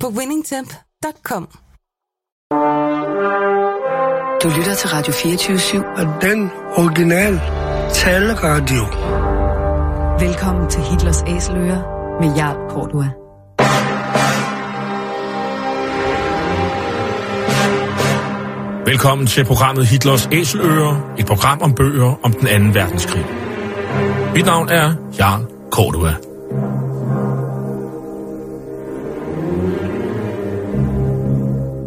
på winningtemp.com. Du lytter til Radio 24-7. Og den original taleradio. Velkommen til Hitlers Æseløer med Jarl Kortua. Velkommen til programmet Hitlers Æseløer, et program om bøger om den anden verdenskrig. Mit navn er Jarl Kortua.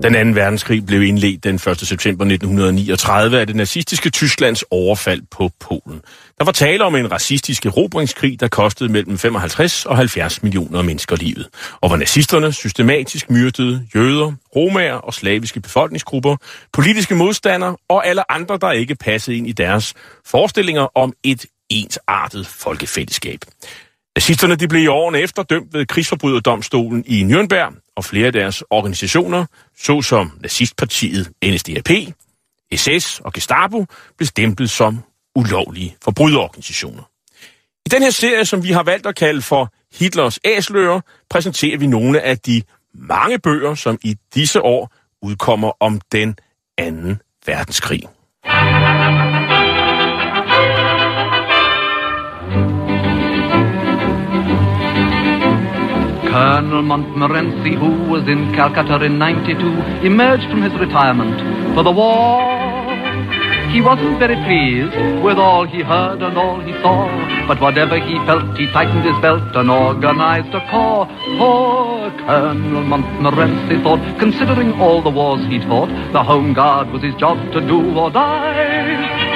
Den anden verdenskrig blev indledt den 1. september 1939 af det nazistiske Tysklands overfald på Polen. Der var tale om en racistisk erobringskrig, der kostede mellem 55 og 70 millioner mennesker livet, og hvor nazisterne systematisk myrdede jøder, romager og slaviske befolkningsgrupper, politiske modstandere og alle andre, der ikke passede ind i deres forestillinger om et ensartet folkefællesskab. Nazisterne de blev i årene efter dømt ved krigsforbryderdomstolen i Nürnberg, og flere af deres organisationer, såsom nazistpartiet NSDAP, SS og Gestapo, blev stemplet som ulovlige forbryderorganisationer. I den her serie, som vi har valgt at kalde for Hitlers æslører, præsenterer vi nogle af de mange bøger, som i disse år udkommer om den anden verdenskrig. Colonel Montmorency, who was in Calcutta in 92, emerged from his retirement for the war. He wasn't very pleased with all he heard and all he saw, but whatever he felt, he tightened his belt and organized a corps. Poor Colonel Montmorency thought, considering all the wars he'd fought, the Home Guard was his job to do or die.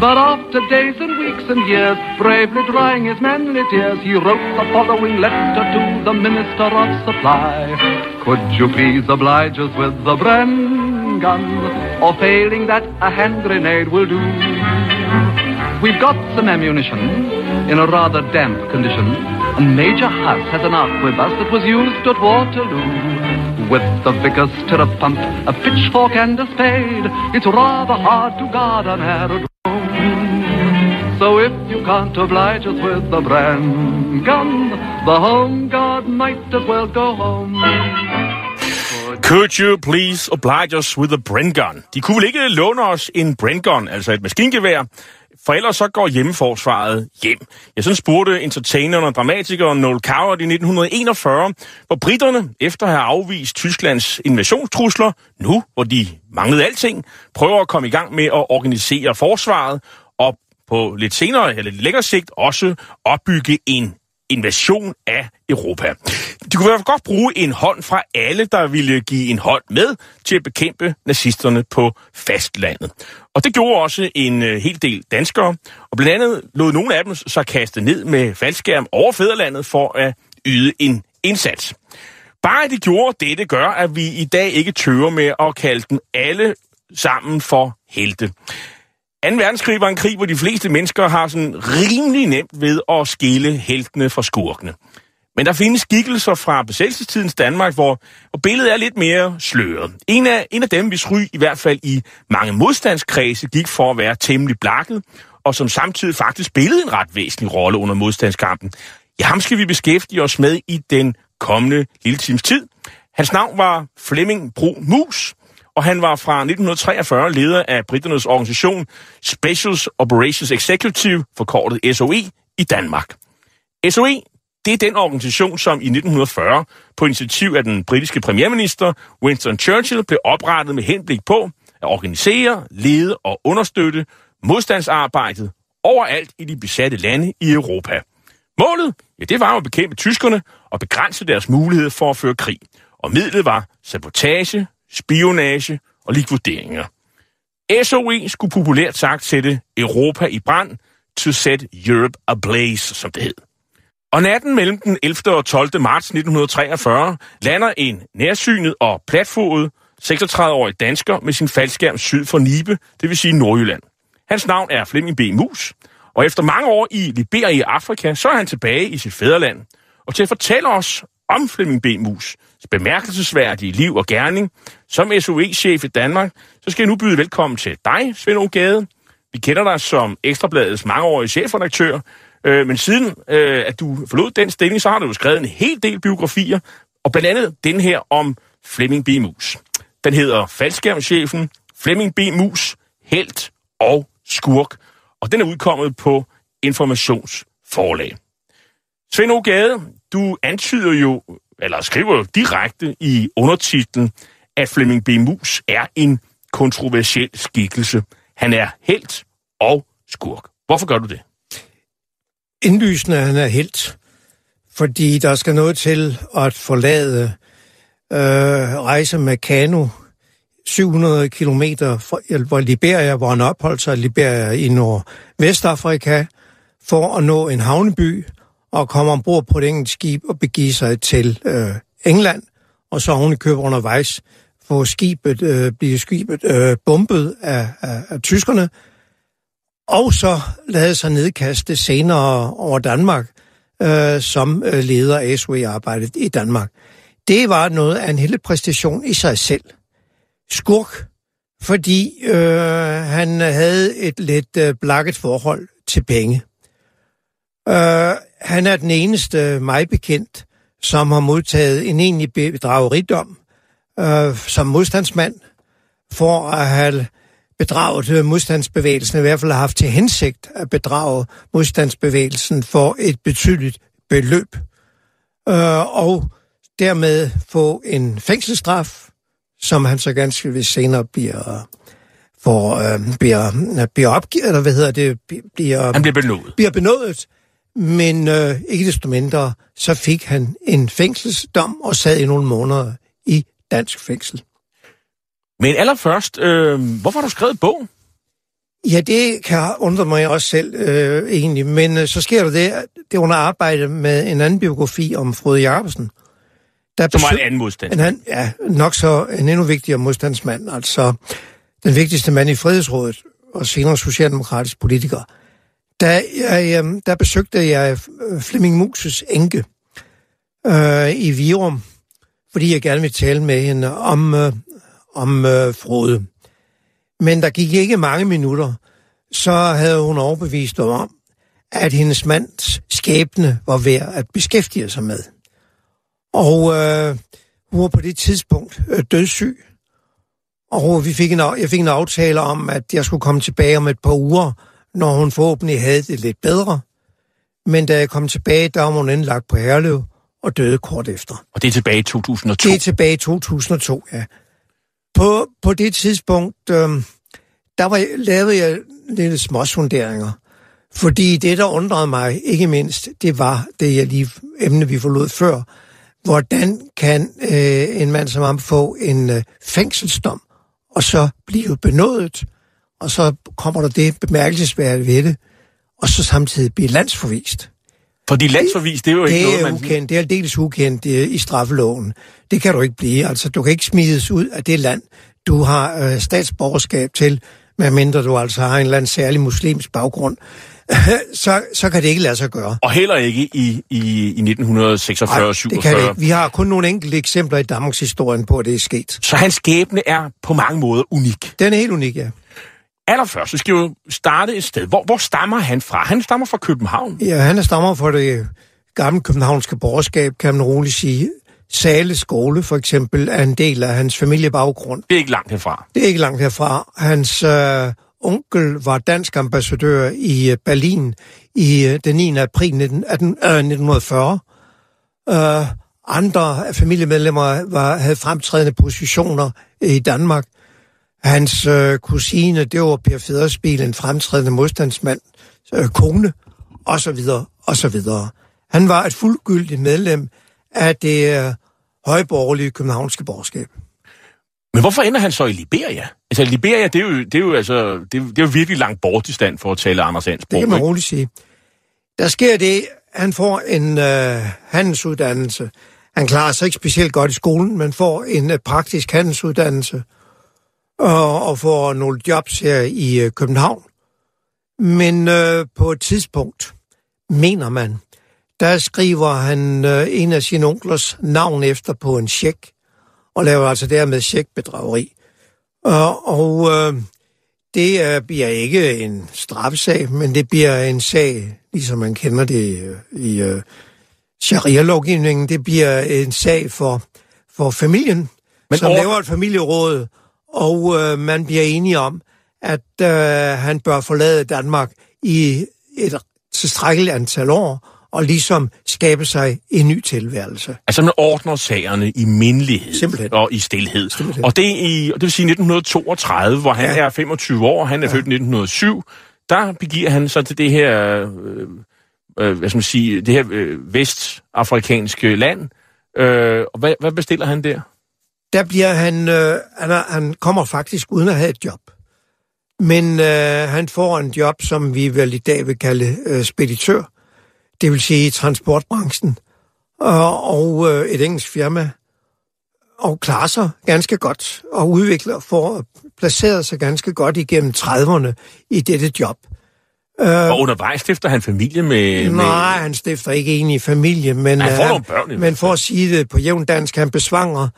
But after days and weeks and years, bravely drying his manly tears, he wrote the following letter to the Minister of Supply. Could you please oblige us with the Bren gun, or failing that, a hand grenade will do? We've got some ammunition in a rather damp condition, and Major Huss has an arquebus that was used at Waterloo. With the vicar's stirrup pump, a pitchfork and a spade, it's rather hard to guard an aerodrome. So if you can't oblige us with the brand gun, the home guard might as well go home. Could you please oblige us with a brand gun? De kunne vel ikke låne os en Bren gun, altså et maskingevær, for ellers så går hjemmeforsvaret hjem. Jeg sådan spurgte entertaineren og dramatikeren Noel Coward i 1941, hvor britterne, efter at have afvist Tysklands invasionstrusler, nu hvor de manglede alting, prøver at komme i gang med at organisere forsvaret på lidt senere eller lidt længere sigt også opbygge en invasion af Europa. De kunne i hvert fald godt bruge en hånd fra alle, der ville give en hånd med til at bekæmpe nazisterne på fastlandet. Og det gjorde også en øh, hel del danskere, og blandt andet lod nogle af dem så kaste ned med faldskærm over fædrelandet for at yde en indsats. Bare at de gjorde dette gør, at vi i dag ikke tøver med at kalde dem alle sammen for helte. 2. verdenskrig var en krig, hvor de fleste mennesker har sådan rimelig nemt ved at skille heltene fra skurkene. Men der findes skikkelser fra besættelsestidens Danmark, hvor, hvor billedet er lidt mere sløret. En af, en af dem, hvis ry i hvert fald i mange modstandskredse gik for at være temmelig blakket, og som samtidig faktisk spillede en ret væsentlig rolle under modstandskampen. Ja, ham skal vi beskæftige os med i den kommende lille times tid. Hans navn var Flemming Bro Mus, og han var fra 1943 leder af britternes organisation Special Operations Executive, forkortet SOE, i Danmark. SOE, det er den organisation, som i 1940 på initiativ af den britiske premierminister Winston Churchill blev oprettet med henblik på at organisere, lede og understøtte modstandsarbejdet overalt i de besatte lande i Europa. Målet, ja, det var at bekæmpe tyskerne og begrænse deres mulighed for at føre krig. Og midlet var sabotage, spionage og likvideringer. SOE skulle populært sagt sætte Europa i brand to set Europe ablaze, som det hed. Og natten mellem den 11. og 12. marts 1943 lander en nærsynet og platfodet 36-årig dansker med sin faldskærm syd for Nibe, det vil sige Nordjylland. Hans navn er Flemming B. Mus, og efter mange år i Liberia i Afrika, så er han tilbage i sit fædreland. Og til at fortælle os om Flemming B. Mus' bemærkelsesværdige liv og gerning som SOE-chef i Danmark, så skal jeg nu byde velkommen til dig, Svend Gade. Vi kender dig som Ekstrabladets mangeårige chefredaktør, øh, men siden øh, at du forlod den stilling, så har du jo skrevet en hel del biografier, og blandt andet den her om Flemming B. Mus. Den hedder Faldskærmschefen, Flemming B. Mus, Helt og Skurk, og den er udkommet på Informationsforlag. Svend Gade, du antyder jo, eller skriver direkte i undertitlen, at Flemming B. Mus er en kontroversiel skikkelse. Han er helt og skurk. Hvorfor gør du det? Indlysende, han er helt, fordi der skal noget til at forlade øh, rejse med kano 700 kilometer fra Liberia, hvor han opholdt sig, Liberia i Nordvestafrika, for at nå en havneby og komme ombord på et engelsk skib og begive sig til øh, England, og så hun i køb undervejs få skibet, øh, blive skibet øh, bombet af, af, af tyskerne, og så lade sig nedkaste senere over Danmark øh, som øh, leder af SOE-arbejdet i Danmark. Det var noget af en hele præstation i sig selv. Skurk, fordi øh, han havde et lidt øh, blakket forhold til penge. Øh, han er den eneste, mig bekendt, som har modtaget en egentlig bedragerigdom øh, som modstandsmand for at have bedraget modstandsbevægelsen, i hvert fald har haft til hensigt at bedrage modstandsbevægelsen for et betydeligt beløb. Øh, og dermed få en fængselsstraf, som han så ganske vist senere bliver for, øh, bliver, bliver opgivet, eller hvad hedder det? Bliver, han bliver benådet. Bliver benådet, men øh, ikke desto mindre, så fik han en fængselsdom og sad i nogle måneder i dansk fængsel. Men allerførst, øh, hvorfor har du skrevet bog? Ja, det kan undre mig også selv øh, egentlig, men øh, så sker der det, det under arbejde med en anden biografi om Frode Jacobsen. Der Som var en anden modstandsmand. En, ja, nok så en endnu vigtigere modstandsmand, altså den vigtigste mand i Frihedsrådet og senere socialdemokratisk politiker. Der, jeg, øh, der besøgte jeg øh, Flemming Muses enke øh, i Virum, fordi jeg gerne ville tale med hende om, øh, om øh, Frode. Men der gik ikke mange minutter, så havde hun overbevist om, at hendes mands skæbne var værd at beskæftige sig med. Og øh, hun var på det tidspunkt øh, dødssyg. Og vi fik en, jeg fik en aftale om, at jeg skulle komme tilbage om et par uger, når hun forhåbentlig havde det lidt bedre. Men da jeg kom tilbage, der var hun indlagt på Herlev og døde kort efter. Og det er tilbage i 2002? Det er tilbage i 2002, ja. På, på det tidspunkt, øh, der var, lavede jeg lidt småsunderinger. Fordi det, der undrede mig ikke mindst, det var det, jeg lige emne, vi forlod før. Hvordan kan øh, en mand som ham få en øh, fængselsdom, og så blive benådet, og så kommer der det bemærkelsesværdige ved det, og så samtidig blive landsforvist. Fordi landsforvis, det er jo det ikke noget, man... Ukendt, det er aldeles ukendt det er i straffeloven. Det kan du ikke blive. Altså, du kan ikke smides ud af det land, du har øh, statsborgerskab til, medmindre du altså har en eller anden særlig muslimsk baggrund. så, så kan det ikke lade sig gøre. Og heller ikke i, i, i 1946-47. det kan det ikke. Vi har kun nogle enkelte eksempler i Danmarks historien på, at det er sket. Så hans skæbne er på mange måder unik. Den er helt unik, ja. Allerførst, så skal vi jo starte et sted. Hvor, hvor stammer han fra? Han stammer fra København. Ja, han er stammer fra det gamle københavnske borgerskab, kan man roligt sige. Sale skole, for eksempel, er en del af hans familiebaggrund. Det er ikke langt herfra. Det er ikke langt herfra. Hans øh, onkel var dansk ambassadør i øh, Berlin i øh, den 9. april 19, 18, øh, 1940. Øh, andre familiemedlemmer var, havde fremtrædende positioner i Danmark. Hans øh, kusine, det var Per Federspil, en fremtrædende modstandsmand, øh, kone, og så videre, og så videre. Han var et fuldgyldigt medlem af det øh, højborgerlige københavnske borgerskab. Men hvorfor ender han så i Liberia? Altså, Liberia, det er jo, det er jo, altså, det er, det er jo virkelig langt bort i stand for at tale Anders Hans Det kan man roligt sige. Der sker det, han får en øh, handelsuddannelse. Han klarer sig ikke specielt godt i skolen, men får en øh, praktisk handelsuddannelse og, og får nogle jobs her i øh, København. Men øh, på et tidspunkt, mener man, der skriver han øh, en af sine onklers navn efter på en check, og laver altså dermed checkbedrageri. Og, og øh, det øh, bliver ikke en straffesag, men det bliver en sag, ligesom man kender det øh, i øh, sharia-lovgivningen, det bliver en sag for, for familien, men som over... laver et familieråd, og øh, man bliver enige om, at øh, han bør forlade Danmark i et tilstrækkeligt antal år, og ligesom skabe sig en ny tilværelse. Altså man ordner sagerne i mindelighed Simpelthen. og i stillhed. Simpelthen. Og det, i, det vil sige 1932, hvor han ja. er 25 år, han er ja. født i 1907, der begiver han sig til det her, øh, øh, hvad skal man sige, det her øh, vestafrikanske land. Øh, og hvad, hvad bestiller han der? Der bliver han, øh, han, er, han kommer faktisk uden at have et job. Men øh, han får en job, som vi vel i dag vil kalde øh, speditør. Det vil sige transportbranchen, og, og øh, et engelsk firma, og klarer sig ganske godt, og udvikler for placeret sig ganske godt igennem 30'erne i dette job. Og undervejs stifter han familie med... Nej, han stifter ikke en i familie, men, han får nogle børn, men for at sige det på jævn dansk, han besvanger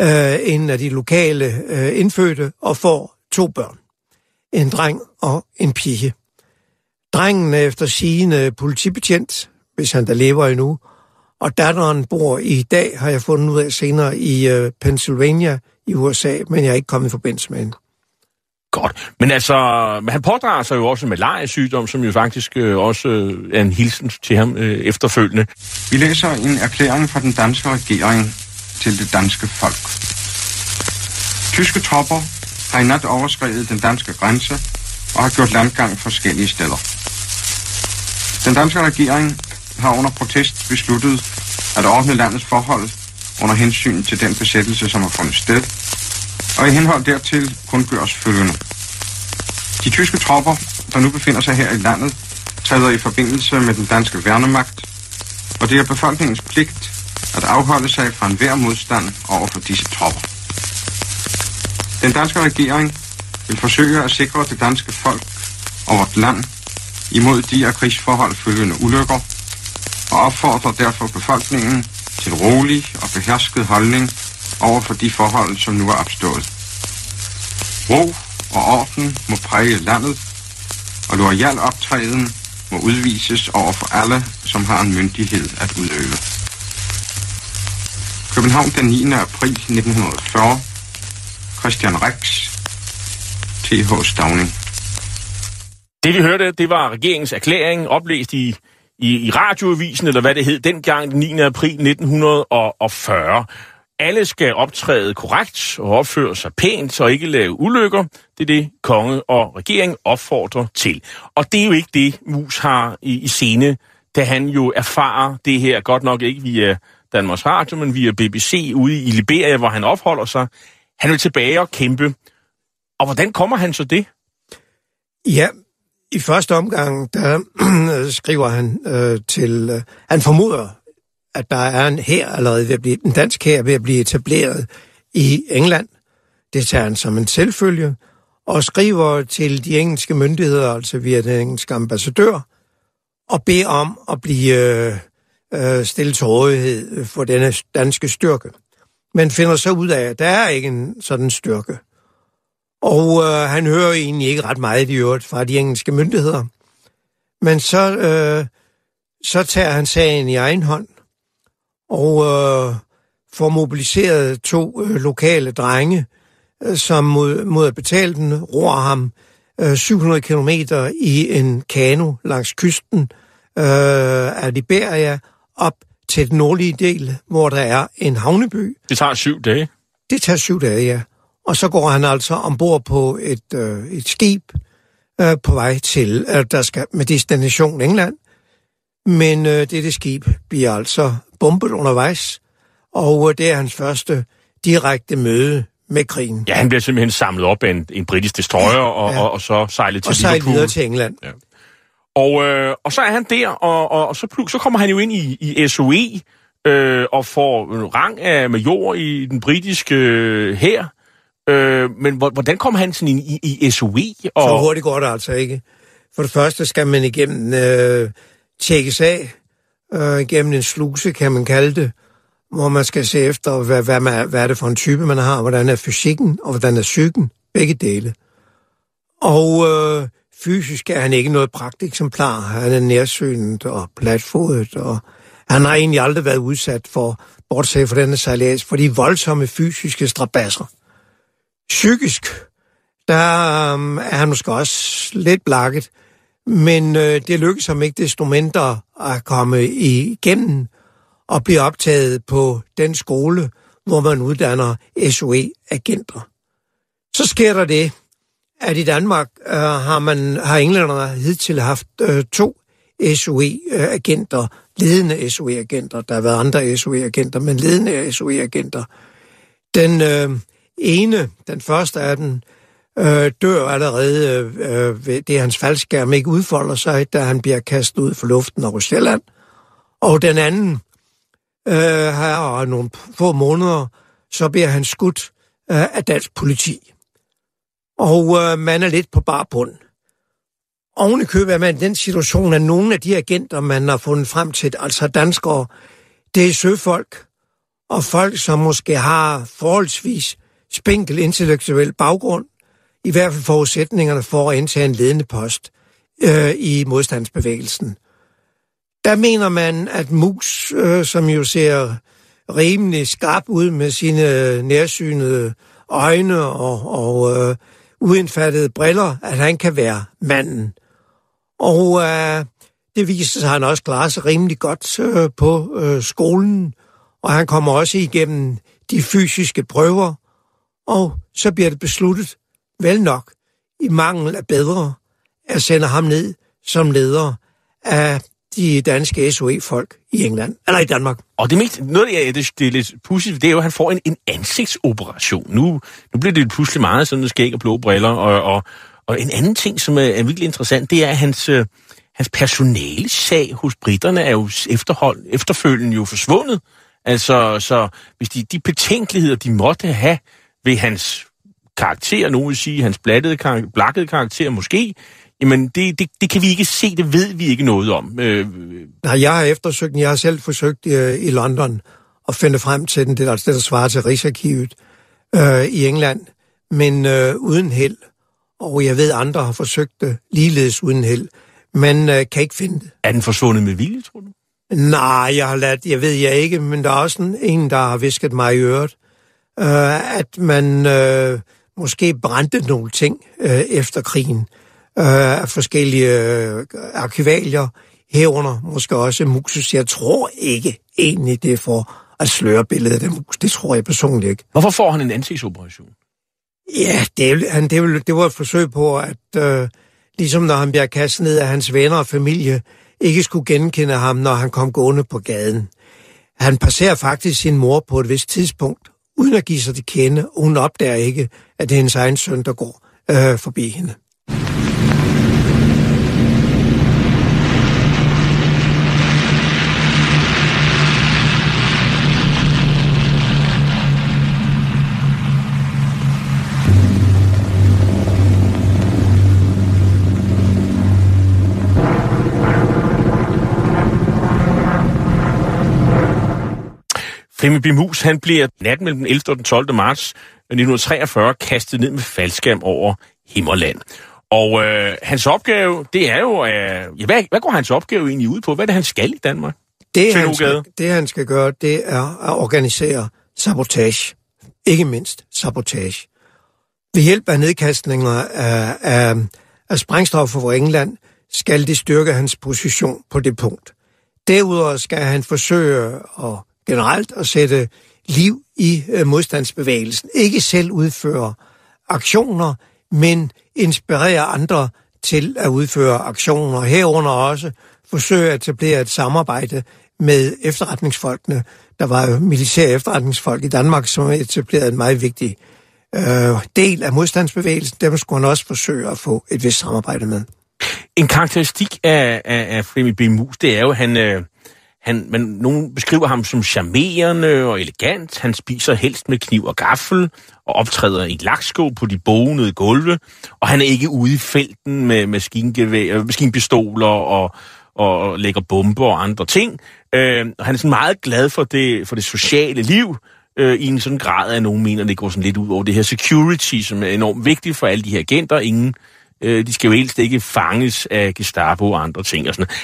øh, en af de lokale øh, indfødte og får to børn. En dreng og en pige. Drengen er efter sigende politibetjent, hvis han da lever endnu. Og datteren bor i dag, har jeg fundet ud af senere, i uh, Pennsylvania i USA, men jeg er ikke kommet i forbindelse med hende. Godt. Men altså, han pådrager sig jo også malariasygdom, som jo faktisk øh, også øh, er en hilsen til ham øh, efterfølgende. Vi læser en erklæring fra den danske regering til det danske folk. Tyske tropper har i nat overskrevet den danske grænse og har gjort landgang forskellige steder. Den danske regering har under protest besluttet at ordne landets forhold under hensyn til den besættelse, som har fundet sted, og i henhold dertil kun gøres følgende. De tyske tropper, der nu befinder sig her i landet, træder i forbindelse med den danske værnemagt, og det er befolkningens pligt at afholde sig fra enhver modstand over for disse tropper. Den danske regering vil forsøge at sikre det danske folk og vort land imod de af krigsforhold følgende ulykker, og opfordrer derfor befolkningen til rolig og behersket holdning over for de forhold, som nu er opstået. Ro og orden må præge landet, og loyal optræden må udvises over for alle, som har en myndighed at udøve. København den 9. april 1940. Christian Rex. T.H. Stavning. Det vi hørte, det var regeringens erklæring, oplæst i i, i radioavisen, eller hvad det hed, dengang den 9. april 1940. Alle skal optræde korrekt og opføre sig pænt, og ikke lave ulykker. Det er det, konge og regering opfordrer til. Og det er jo ikke det, Mus har i, i scene, da han jo erfarer det her, godt nok ikke via Danmarks Radio, men via BBC ude i Liberia, hvor han opholder sig. Han vil tilbage og kæmpe. Og hvordan kommer han så det? Ja, i første omgang, der skriver han øh, til... Øh, han formoder, at der er en her allerede ved at blive, en dansk her ved at blive etableret i England. Det tager han som en selvfølge, og skriver til de engelske myndigheder, altså via den engelske ambassadør, og beder om at blive øh, øh, stille til rådighed for denne danske styrke. Men finder så ud af, at der er ikke en sådan styrke. Og øh, han hører egentlig ikke ret meget i øvrigt fra de engelske myndigheder. Men så, øh, så tager han sagen i egen hånd og øh, får mobiliseret to øh, lokale drenge, øh, som mod, mod at betale den, roer ham øh, 700 km i en kano langs kysten øh, af Liberia op til den nordlige del, hvor der er en havneby. Det tager syv dage? Det tager syv dage, ja. Og så går han altså ombord på et, øh, et skib øh, på vej til, øh, der skal med destination England. Men øh, dette skib bliver altså bombet undervejs, og øh, det er hans første direkte møde med krigen. Ja, han bliver simpelthen samlet op af en, en britisk destroyer, ja, og, ja. Og, og så sejlet til og Liverpool. videre til England. Ja. Og, øh, og så er han der, og, og, og så, så kommer han jo ind i, i SOE, øh, og får en rang af major i den britiske øh, her. Øh, men hvordan kommer han sådan ind i, i SOE? Og... Så hurtigt går det altså ikke. For det første skal man igennem øh, tjekkes af, øh, igennem en sluse, kan man kalde det, hvor man skal se efter, hvad, hvad, man, hvad er det for en type, man har, hvordan er fysikken, og hvordan er psyken, begge dele. Og øh, fysisk er han ikke noget pragteksemplar. Han er nærsynet og platfodet, og han har egentlig aldrig været udsat for, bortset fra denne sejlads, for de voldsomme fysiske strabasser. Psykisk, der um, er han måske også lidt blakket, men øh, det lykkedes ham ikke desto mindre at komme igennem og blive optaget på den skole, hvor man uddanner SOE-agenter. Så sker der det, at i Danmark øh, har man har englænderne hidtil haft øh, to SOE-agenter, øh, ledende SOE-agenter. Der har været andre SOE-agenter, men ledende SOE-agenter. Den øh, ene, den første af den, øh, dør allerede øh, ved det, hans faldskærm ikke udfolder sig, da han bliver kastet ud for luften over Sjælland. Og den anden, øh, har nogle få måneder, så bliver han skudt øh, af dansk politi. Og øh, man er lidt på bar bund. Oven i købet er man i den situation, at nogle af de agenter, man har fundet frem til, altså danskere, det er søfolk, og folk, som måske har forholdsvis spinkel intellektuel baggrund, i hvert fald forudsætningerne for at indtage en ledende post øh, i modstandsbevægelsen. Der mener man, at Mus, øh, som jo ser rimelig skarp ud med sine øh, nærsynede øjne og, og øh, uindfattede briller, at han kan være manden. Og øh, det viser sig, at han også klarer sig rimelig godt øh, på øh, skolen, og han kommer også igennem de fysiske prøver, og så bliver det besluttet, vel nok, i mangel af bedre, at sende ham ned som leder af de danske SOE-folk i England, eller i Danmark. Og det, mest, noget, det, det, det er lidt pudsigt, det er jo, at han får en, en ansigtsoperation. Nu, nu bliver det pludselig meget sådan skæg og blå briller, og, og, og en anden ting, som er, er virkelig interessant, det er, at hans, øh, hans personale sag hos britterne er jo efterhold, efterfølgende jo forsvundet. Altså, så hvis de, de betænkeligheder, de måtte have ved hans karakter, nogen vil sige hans blattede, blakkede karakter måske, jamen det, det, det kan vi ikke se, det ved vi ikke noget om. Øh, Nej, jeg har eftersøgt jeg har selv forsøgt øh, i London at finde frem til den, det er altså det, der svarer til Rigsarkivet øh, i England, men øh, uden held. Og jeg ved, andre har forsøgt det ligeledes uden held, men øh, kan ikke finde det. Er den forsvundet med vilje, tror du? Nej, jeg har ladt, jeg ved jeg ikke, men der er også en, der har visket mig i øret, øh, at man øh, måske brændte nogle ting øh, efter krigen øh, af forskellige øh, arkivalier, herunder måske også musus. Jeg tror ikke egentlig, det er for at sløre billedet af det mus. Det tror jeg personligt ikke. Hvorfor får han en ansigtsoperation? Ja, det, han, det, det var et forsøg på, at øh, ligesom når han bliver kastet ned af hans venner og familie, ikke skulle genkende ham, når han kom gående på gaden. Han passerer faktisk sin mor på et vist tidspunkt, uden at give sig til kende, og hun opdager ikke, at det er hendes egen søn, der går øh, forbi hende. Flemming Bimus, han bliver natten mellem den 11. og den 12. marts 1943 kastet ned med faldskærm over Himmerland. Og øh, hans opgave, det er jo... Øh, hvad, hvad går hans opgave egentlig ud på? Hvad er det, han skal i Danmark? Det, han skal, det han skal gøre, det er at organisere sabotage. Ikke mindst sabotage. Ved hjælp af nedkastninger af, af, af sprængstoffer fra England, skal det styrke hans position på det punkt. Derudover skal han forsøge at generelt at sætte liv i øh, modstandsbevægelsen. Ikke selv udføre aktioner, men inspirere andre til at udføre aktioner. Herunder også forsøge at etablere et samarbejde med efterretningsfolkene. Der var jo militære efterretningsfolk i Danmark, som etablerede en meget vigtig øh, del af modstandsbevægelsen. Dem skulle han også forsøge at få et vist samarbejde med. En karakteristik af, af, af Flemming B. Mus, det er jo, at han, øh, han, men nogen beskriver ham som charmerende og elegant. Han spiser helst med kniv og gaffel og optræder i laksko på de bonede gulve. Og han er ikke ude i felten med maskingevær, øh, maskinpistoler og, og lægger bomber og andre ting. Øh, og han er sådan meget glad for det, for det sociale liv øh, i en sådan grad, at nogen mener, at det går sådan lidt ud over det her security, som er enormt vigtigt for alle de her agenter. Ingen, øh, de skal jo helst ikke fanges af Gestapo og andre ting. Og sådan.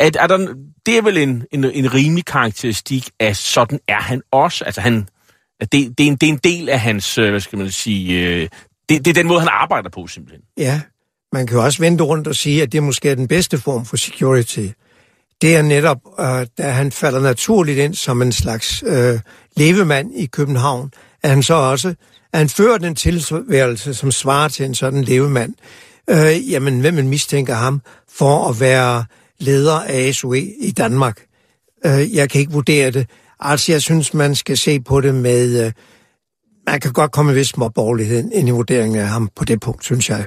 Er, er der, det er vel en, en, en rimelig karakteristik af, sådan er han også. Altså han, det, det, er en, det er en del af hans, øh, hvad skal man sige, øh, det, det er den måde, han arbejder på simpelthen. Ja, man kan jo også vente rundt og sige, at det måske er den bedste form for security. Det er netop, øh, da han falder naturligt ind som en slags øh, levemand i København, at han så også at han fører den tilværelse, som svarer til en sådan levemand. Øh, jamen, hvem man mistænker ham for at være leder af SOE i Danmark? Øh, jeg kan ikke vurdere det. Altså, jeg synes, man skal se på det med... Øh, man kan godt komme med vis småborgerlighed ind i vurderingen af ham på det punkt, synes jeg.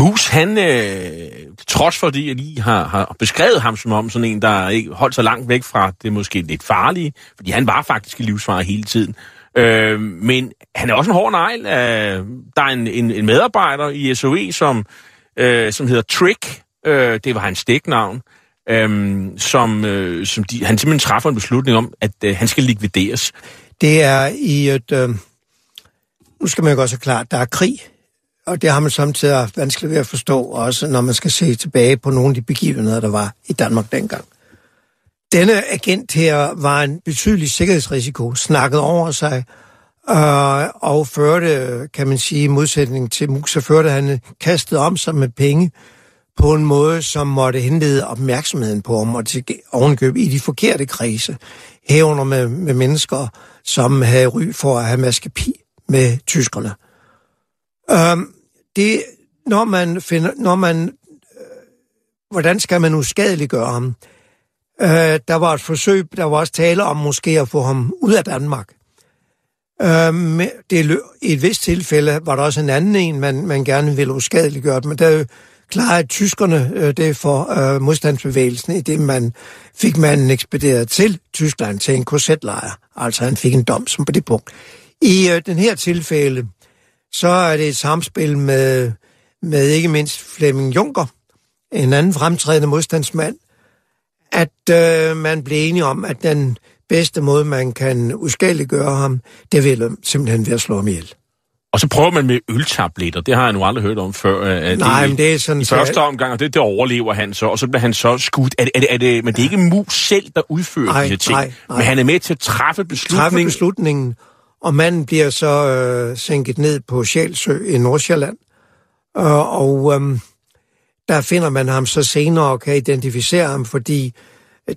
Mus, han, øh, trods for det, jeg lige har, har beskrevet ham som om sådan en, der ikke holdt så langt væk fra det måske lidt farlige, fordi han var faktisk i livsfare hele tiden. Øh, men han er også en hård negl. Øh, der er en, en, en medarbejder i SOE, som, øh, som hedder Trick. Øh, det var hans stiknavn. Øh, som, øh, som de, han simpelthen træffer en beslutning om, at øh, han skal likvideres. Det er i et... Øh, nu skal man jo også klart, der er krig og det har man samtidig vanskeligt ved at forstå, også når man skal se tilbage på nogle af de begivenheder, der var i Danmark dengang. Denne agent her var en betydelig sikkerhedsrisiko, snakket over sig, øh, og førte, kan man sige, i modsætning til Musa, førte han kastet om sig med penge på en måde, som måtte henlede opmærksomheden på ham og til ovenkøb i de forkerte kredse, herunder med, med mennesker, som havde ry for at have maskapi med tyskerne. Øhm, det, når man finder, når man, øh, hvordan skal man uskadeliggøre ham? Øh, der var et forsøg, der var også tale om måske at få ham ud af Danmark. Øhm, det, I et vist tilfælde var der også en anden en, man, man gerne ville uskadeliggøre, men der klarede tyskerne øh, det for øh, modstandsbevægelsen, i det man fik manden ekspederet til Tyskland til en korsetlejr. Altså han fik en dom som på det punkt. I øh, den her tilfælde, så er det et samspil med, med ikke mindst Flemming Juncker, en anden fremtrædende modstandsmand, at øh, man blev enige om, at den bedste måde, man kan uskadeliggøre ham, det vil simpelthen være at slå ham ihjel. Og så prøver man med øltabletter. Det har jeg nu aldrig hørt om før. At Nej, det, men det er sådan... I første omgang, og det, det overlever han så, og så bliver han så skudt. Er det, er det, er det, men det er ikke mus selv, der udfører nej, de her ting. Nej, nej. Men han er med til at træffe beslutningen. Træffe beslutningen, og manden bliver så øh, sænket ned på Sjælsø i Nordsjælland. Øh, og øh, der finder man ham så senere og kan identificere ham, fordi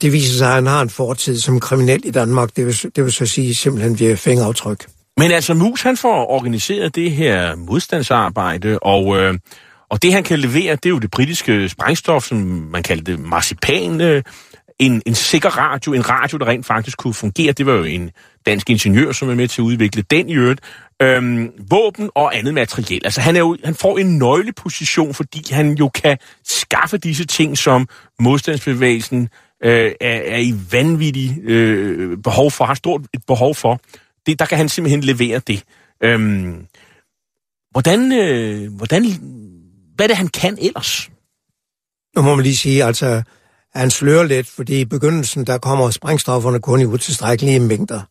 det viser sig, at han har en fortid som kriminel i Danmark. Det vil, det vil så sige simpelthen via fingeraftryk. Men altså, Mus han får organiseret det her modstandsarbejde, og, øh, og det han kan levere, det er jo det britiske sprængstof, som man kaldte det marcipan, øh, en, en sikker radio, en radio, der rent faktisk kunne fungere. Det var jo en dansk ingeniør, som er med til at udvikle den i øvrigt. Øhm, våben og andet materiel. Altså han, er jo, han får en nøgleposition, fordi han jo kan skaffe disse ting, som modstandsbevægelsen øh, er, er i vanvittig øh, behov for, har stort et behov for. Det, der kan han simpelthen levere det. Øhm, hvordan, øh, hvordan, hvad er det, han kan ellers? Nu må man lige sige, altså, han slører lidt, fordi i begyndelsen, der kommer sprængstofferne kun i utilstrækkelige mængder.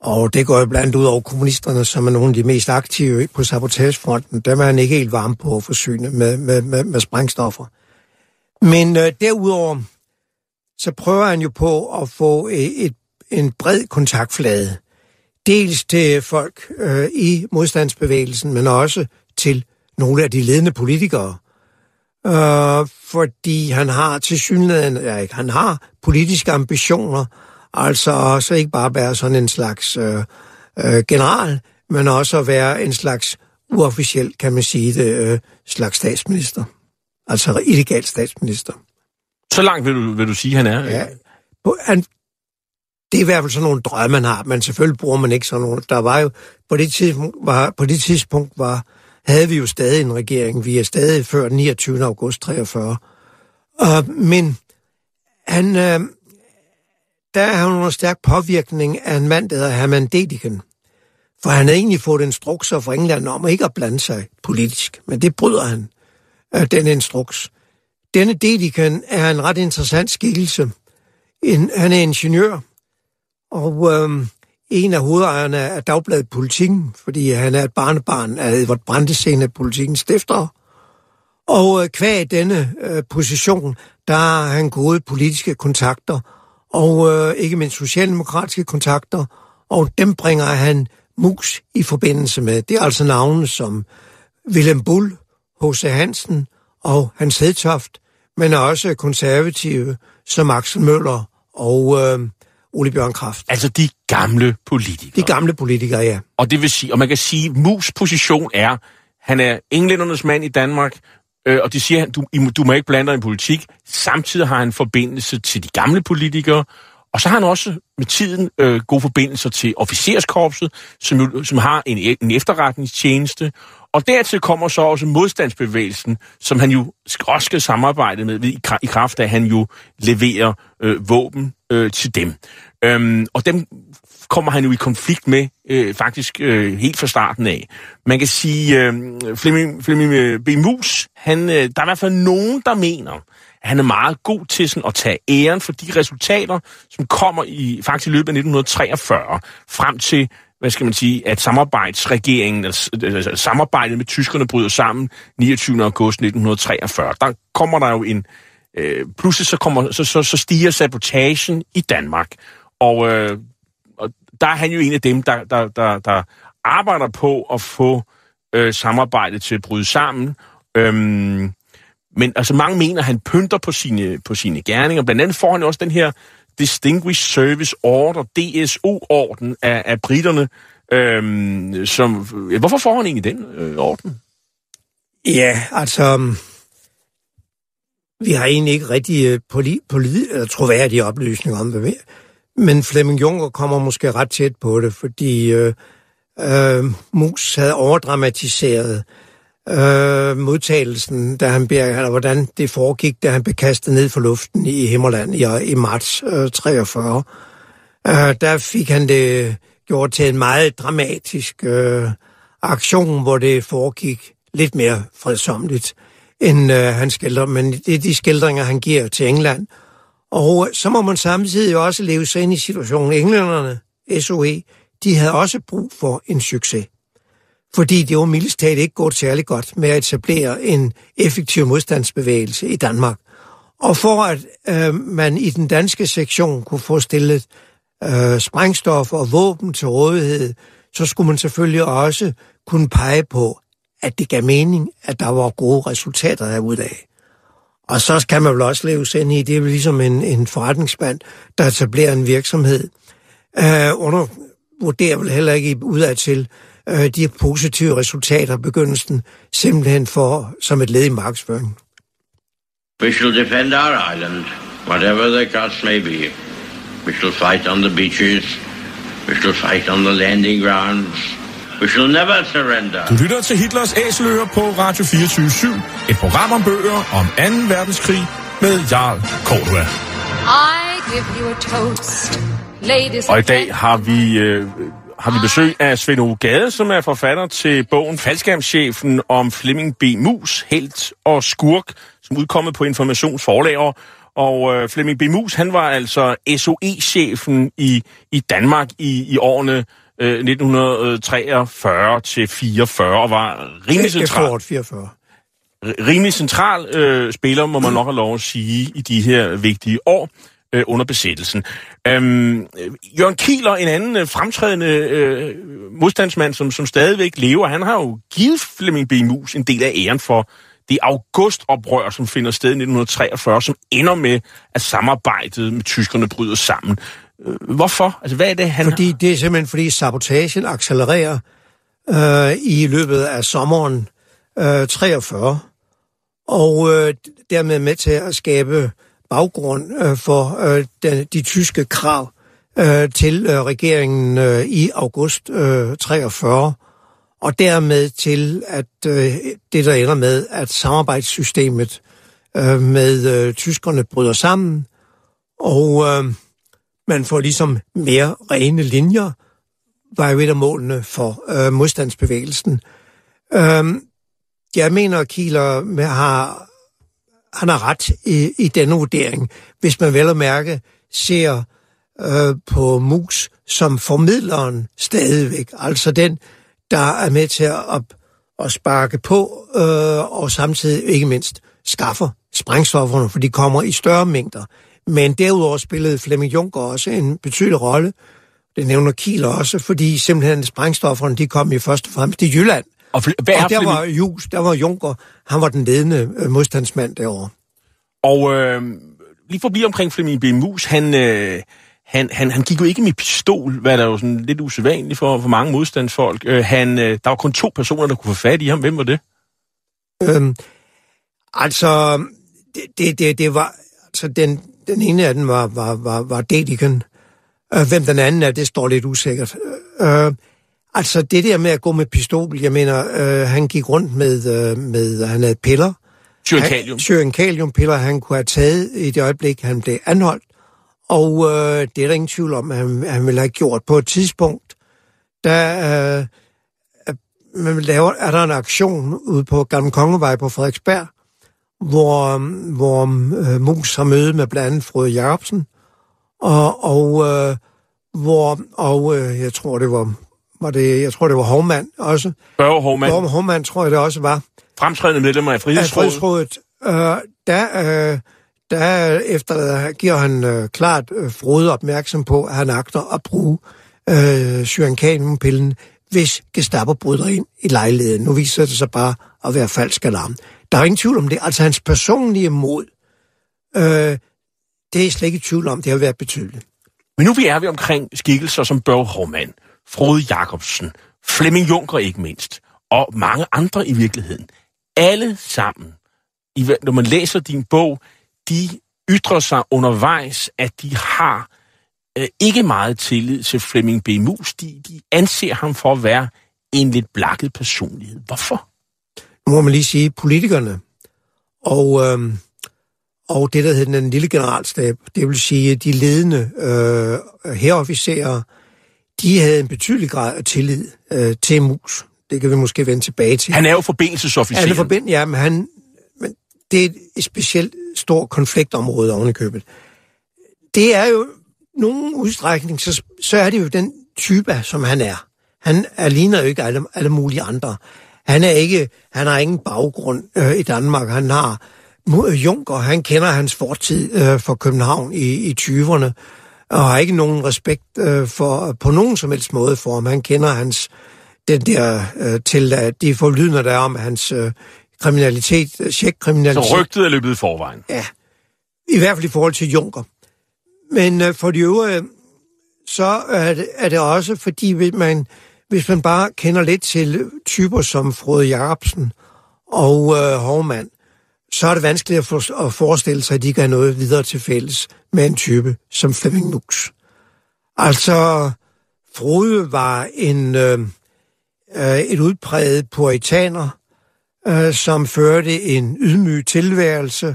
Og det går jo blandt ud over kommunisterne, som er nogle af de mest aktive på sabotagefronten. Dem er han ikke helt varm på at forsyne med, med, med, med sprængstoffer. Men øh, derudover, så prøver han jo på at få et, et, en bred kontaktflade. Dels til folk øh, i modstandsbevægelsen, men også til nogle af de ledende politikere. Øh, fordi han har til synligheden, ja, ikke, han har politiske ambitioner, altså så ikke bare være sådan en slags øh, øh, general, men også at være en slags uofficiel, kan man sige det, øh, slags statsminister. Altså illegal statsminister. Så langt vil du, vil du sige, han er? Ja. Han, det er i hvert fald sådan nogle drømme, man har, men selvfølgelig bruger man ikke sådan nogle. Der var jo, på det tidspunkt var, på det tidspunkt var havde vi jo stadig en regering. Vi er stadig før 29. august 43. Uh, men han, uh, der er han under stærk påvirkning af en mand, der hedder Herman Dediken. For han havde egentlig fået instrukser fra England om ikke at blande sig politisk, men det bryder han, uh, den instruks. Denne Dediken er en ret interessant skikkelse. En, han er ingeniør, og øhm, en af hovedejerne af Dagbladet Politikken, fordi han er et barnebarn af Edvard Brandesen af Politikens stifter. Og øh, kvæg denne øh, position, der har han gode politiske kontakter, og øh, ikke mindst socialdemokratiske kontakter, og dem bringer han mus i forbindelse med. Det er altså navne som Willem Bull, H.C. Hansen og Hans Hedtoft, men også konservative som Axel Møller og øh, Ole Bjørn Kraft. Altså de gamle politikere. De gamle politikere, ja. Og det vil sige, og man kan sige, at Mus position er, han er englændernes mand i Danmark, øh, og de siger, du, du må ikke blande dig i politik. Samtidig har han forbindelse til de gamle politikere, og så har han også med tiden øh, gode forbindelser til officerskorpset, som, som har en, en efterretningstjeneste. Og dertil kommer så også modstandsbevægelsen, som han jo også skal samarbejde med i, i kraft af, at han jo leverer øh, våben øh, til dem. Øhm, og dem kommer han jo i konflikt med, øh, faktisk øh, helt fra starten af. Man kan sige, øh, Flemming, Flemming øh, B. Mus, han, øh, der er i hvert fald nogen, der mener, at han er meget god til sådan, at tage æren for de resultater, som kommer i faktisk i løbet af 1943, frem til hvad skal man sige, at samarbejdsregeringen, altså, altså samarbejdet med tyskerne bryder sammen 29. august 1943. Der kommer der jo en, øh, pludselig så, kommer, så, så, så stiger sabotagen i Danmark. Og, øh, og der er han jo en af dem, der, der, der, der arbejder på at få øh, samarbejdet til at bryde sammen. Øhm, men altså mange mener, at han pynter på sine, på sine gerninger. Blandt andet får han også den her Distinguished Service Order, DSO-orden af, af britterne. Øhm, som, hvorfor får han egentlig den øh, orden? Ja, altså, vi har egentlig ikke rigtig øh, poli, poli, eller troværdige oplysninger om det. Men Flemming Juncker kommer måske ret tæt på det, fordi øh, øh, Mus havde overdramatiseret øh, modtagelsen, da han beder, eller hvordan det foregik, da han blev kastet ned for luften i Himmerland i, i marts øh, 43. Øh, der fik han det gjort til en meget dramatisk øh, aktion, hvor det foregik lidt mere fredsomligt end øh, han skildrer, men det er de skildringer, han giver til England. Og øh, så må man samtidig også leve sig ind i situationen. Englænderne, SOE, de havde også brug for en succes. Fordi det var mildest ikke gået særlig godt med at etablere en effektiv modstandsbevægelse i Danmark. Og for at øh, man i den danske sektion kunne få stillet øh, sprængstof og våben til rådighed, så skulle man selvfølgelig også kunne pege på, at det gav mening, at der var gode resultater af. Og så kan man vel også leve sig ind i, det er ligesom en, en forretningsmand, der etablerer en virksomhed. Øh, under vurderer vel heller ikke udad til øh, de positive resultater begyndelsen, simpelthen for som et led i markedsføring. We shall defend our island, whatever the cost may be. We shall fight on the beaches. We shall fight on the landing grounds. We shall never surrender. Du lytter til Hitlers Æseløer på Radio 24 Et program om bøger om 2. verdenskrig med Jarl Cordua. I give you a toast, ladies Og i dag har vi, øh, har vi besøg af Svend Ove Gade, som er forfatter til bogen Faldskærmschefen om Flemming B. Mus, helt og skurk, som udkommet på Informationsforlager. Og øh, Flemming B. Mus, han var altså SOE-chefen i, i Danmark i, i årene 1943 øh, til 44 og var rimelig central. 44. Rimelig central øh, spiller, må man nok have lov at sige, i de her vigtige år øh, under besættelsen. Øhm, Jørgen Kieler, en anden øh, fremtrædende øh, modstandsmand, som, som stadigvæk lever, han har jo givet Flemming B. Mus en del af æren for det augustoprør, som finder sted i 1943, som ender med, at samarbejdet med tyskerne bryder sammen. Øh, hvorfor? Altså, hvad er det, han Fordi det er simpelthen, fordi sabotagen accelererer øh, i løbet af sommeren øh, 43, og øh, dermed med til at skabe baggrund øh, for øh, den, de tyske krav øh, til øh, regeringen øh, i august øh, 43. og dermed til, at øh, det der ender med, at samarbejdssystemet øh, med øh, tyskerne bryder sammen, og øh, man får ligesom mere rene linjer, var jo et af målene for øh, modstandsbevægelsen. Øh, jeg mener, at Kieler har, han har ret i, i denne vurdering, hvis man vel at mærke ser øh, på Mus som formidleren stadigvæk, altså den, der er med til at, at sparke på, øh, og samtidig ikke mindst skaffer sprængstofferne, for de kommer i større mængder. Men derudover spillede Flemming Juncker også en betydelig rolle. Det nævner Kiel også, fordi simpelthen sprængstofferne, de kom i først og fremmest i Jylland. Og, hvad og der var Jus, der var Juncker, han var den ledende øh, modstandsmand derovre. Og øh, lige for at blive omkring Flemming B. Mus, han, øh, han, han, han gik jo ikke med pistol, hvad der jo sådan lidt usædvanligt for, for mange modstandsfolk. Øh, han, øh, der var kun to personer, der kunne få fat i ham. Hvem var det? Øhm, altså, det, det, det, det var... Altså, den, den ene af dem var, var, var, var Dediken. Øh, hvem den anden er, det står lidt usikkert. Øh, altså, det der med at gå med pistol, jeg mener, øh, han gik rundt med, øh, med han havde piller. Syrenkalium. Syrenkalium-piller, han kunne have taget i det øjeblik, han blev anholdt. Og øh, det er der ingen tvivl om, at han, han ville have gjort på et tidspunkt, der øh, man laver, er der en aktion ude på Gamle Kongevej på Frederiksberg, hvor, hvor øh, Mus har møde med blandt andet Frode Jacobsen, og, og øh, hvor, og øh, jeg tror, det var, var det, jeg tror, det var Hovmand også. Børge Hovmand. Børge Hovmand, tror jeg, det også var. Fremtrædende medlemmer af Frihedsrådet. Af Frihedsrådet. Øh, der, øh, der efter giver han øh, klart øh, Frode opmærksom på, at han agter at bruge øh, syrenkaniumpillen, hvis Gestapo bryder ind i lejligheden. Nu viser det sig bare at være falsk alarm. Der er ingen tvivl om det. Altså hans personlige mod, øh, det er slet ikke tvivl om, det har været betydeligt. Men nu er vi omkring skikkelser som Børge Hormann, Frode Jacobsen, Flemming Juncker ikke mindst, og mange andre i virkeligheden. Alle sammen, når man læser din bog, de ytrer sig undervejs, at de har øh, ikke meget tillid til Flemming B. Mus. De, de anser ham for at være en lidt blakket personlighed. Hvorfor? Må man lige sige, politikerne og, øh, og det, der hedder den lille generalstab, det vil sige de ledende øh, herofficerer, de havde en betydelig grad af tillid øh, til Mus. Det kan vi måske vende tilbage til. Han er jo forbindelsesofficer. Han er forbind, ja, men, han, men det er et specielt stort konfliktområde oven i købet. Det er jo nogen udstrækning, så, så er det jo den type, som han er. Han er, ligner jo ikke alle, alle mulige andre. Han er ikke, han har ingen baggrund øh, i Danmark. Han har Junker, han kender hans fortid øh, for København i, i 20'erne, og har ikke nogen respekt øh, for på nogen som helst måde for ham. Han kender hans den der øh, til at de forlydende der er om hans øh, kriminalitet, øh, tjekkriminalitet. Så rygtet er løbet i forvejen. Ja, i hvert fald i forhold til Junker. Men øh, for de øvrige, så er det, er det også, fordi man, hvis man bare kender lidt til typer som Frode Jacobsen og øh, Hovmand, så er det vanskeligt at, for, at forestille sig, at de kan have noget videre til fælles med en type som Flemming Nux. Altså, Frode var en, øh, øh, et udpræget puritaner, øh, som førte en ydmyg tilværelse,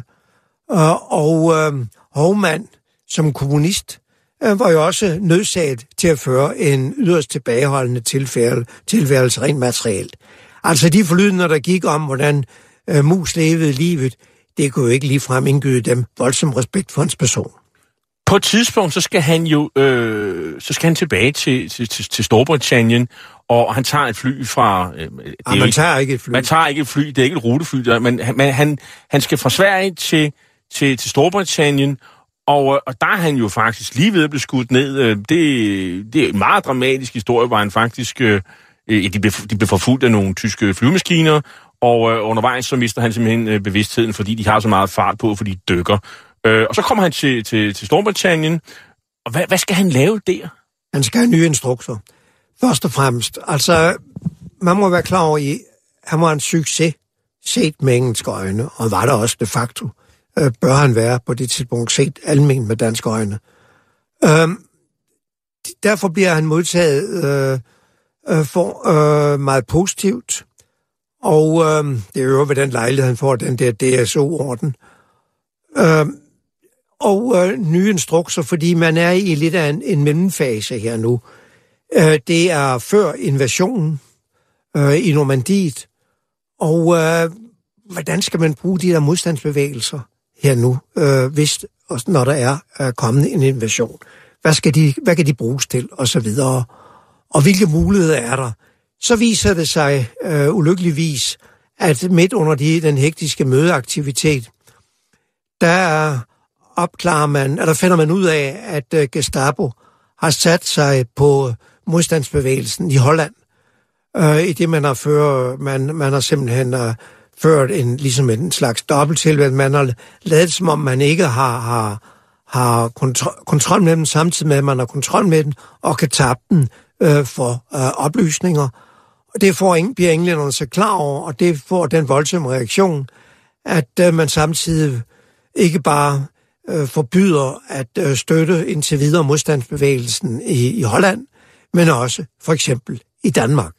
øh, og øh, Hovmand som kommunist øh, var jo også nødsaget til at føre en yderst tilbageholdende tilværelse rent materielt. Altså de forlydende, der gik om, hvordan øh, Mus levede livet, det kunne jo ikke ligefrem indgyde dem voldsom respekt for hans person. På et tidspunkt, så skal han jo øh, så skal han tilbage til, til, til, til Storbritannien, og han tager et fly fra... Øh, det ja, man tager ikke et fly. Man tager ikke et fly, det er ikke et rutefly, men han, han, han skal fra Sverige til, til, til Storbritannien, og, øh, og der er han jo faktisk lige ved at blive skudt ned. Øh, det, det er en meget dramatisk historie, hvor han faktisk... Øh, øh, de, blev, de blev forfulgt af nogle tyske flyvemaskiner, og øh, undervejs så mister han simpelthen øh, bevidstheden, fordi de har så meget fart på, fordi de dykker. Øh, og så kommer han til, til, til Storbritannien, og hvad, hvad skal han lave der? Han skal have nye instrukser. Først og fremmest, altså, man må være klar over, at han var en succes, set med engelske øjne, og var der også de facto. Øh, Øh, bør han være på det tidspunkt set almen med danske øjne. Øh, derfor bliver han modtaget øh, øh, får øh, meget positivt. Og øh, det er jo ved den lejlighed, han får den der DSO-orden. Øh, og øh, nye instrukser, fordi man er i lidt af en, en mellemfase her nu. Øh, det er før invasionen øh, i Normandiet. Og øh, hvordan skal man bruge de der modstandsbevægelser her nu, øh, hvis, når der er øh, kommet en invasion? Hvad, skal de, hvad kan de bruges til, og så videre. Og hvilke muligheder er der? Så viser det sig øh, ulykkeligvis, at midt under de, den hektiske mødeaktivitet, der opklarer man, eller finder man ud af, at øh, Gestapo har sat sig på modstandsbevægelsen i Holland. Øh, I det man har før, man, man har simpelthen øh, ført en, ligesom en slags dobbelttilvæld. Man har lavet som om man ikke har, har, har kontrol, kontrol med dem, samtidig med at man har kontrol med dem, og kan tabe dem øh, for øh, oplysninger. Og det får ingen, bliver englænderne så klar over, og det får den voldsomme reaktion, at øh, man samtidig ikke bare øh, forbyder at øh, støtte indtil videre modstandsbevægelsen i, i Holland, men også for eksempel i Danmark.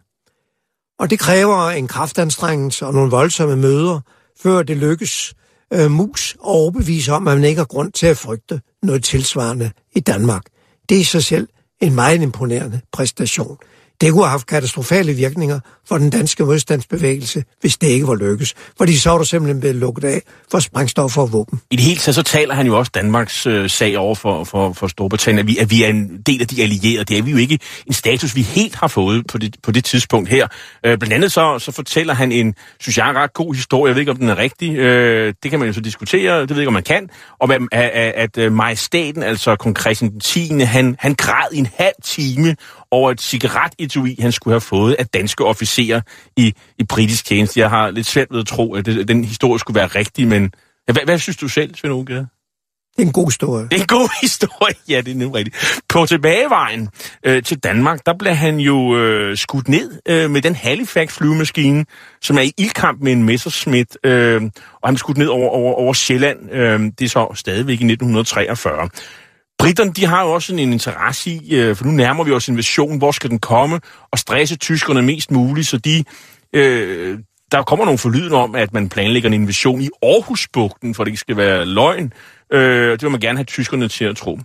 Og det kræver en kraftanstrengelse og nogle voldsomme møder, før det lykkes øh, mus at overbevise om, at man ikke har grund til at frygte noget tilsvarende i Danmark. Det er i sig selv en meget imponerende præstation. Det kunne have haft katastrofale virkninger for den danske modstandsbevægelse, hvis det ikke var lykkes. Fordi så var der simpelthen blevet lukket af for sprængstoffer og våben. I det hele taget så taler han jo også Danmarks øh, sag over for, for, for Storbritannien, at vi, at vi er en del af de allierede. Det er vi jo ikke en status, vi helt har fået på det, på det tidspunkt her. Øh, blandt andet så, så fortæller han en, synes jeg, ret god historie. Jeg ved ikke, om den er rigtig. Øh, det kan man jo så diskutere. Det ved jeg ikke, om man kan. Om at, at, at, at øh, majestaten, altså kong Christian 10., han, han græd i en halv time over et cigarettetui, han skulle have fået af danske officerer i, i britisk tjeneste. Jeg har lidt svært ved at tro, at det, den historie skulle være rigtig, men hvad, hvad synes du selv, Svend Uge? Det er en god historie. Det er en god historie, ja, det er nu rigtigt. På tilbagevejen øh, til Danmark, der blev han jo øh, skudt ned øh, med den Halifax-flyvemaskine, som er i ildkamp med en Messerschmitt, øh, og han blev skudt ned over, over, over Sjælland. Øh, det er så stadigvæk i 1943. Britterne, de har jo også en interesse i, øh, for nu nærmer vi os invasion, hvor skal den komme, og stresse tyskerne mest muligt, så de, øh, der kommer nogle forlyden om, at man planlægger en invasion i Aarhusbugten, for det ikke skal være løgn. Øh, det vil man gerne have tyskerne til at tro.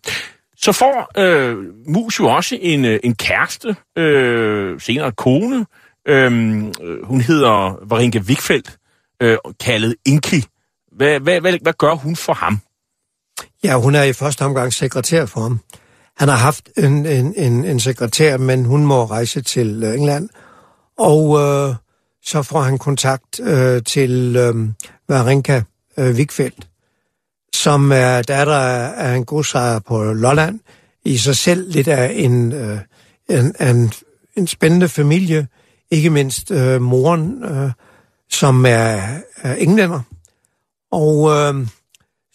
Så får øh, Mus jo også en, øh, en kæreste, øh, senere kone. Øhm, øh, hun hedder Varinka Wigfeldt, øh, kaldet Inki. Hvad, hvad, hvad, hvad gør hun for ham? Ja, hun er i første omgang sekretær for ham. Han har haft en, en, en, en sekretær, men hun må rejse til øh, England. Og øh, så får han kontakt øh, til øh, Varenka øh, Wigfeldt, som er datter af en godsejer på Lolland. I sig selv lidt af en, øh, en, en, en spændende familie. Ikke mindst øh, moren, øh, som er, er englænder. Og... Øh,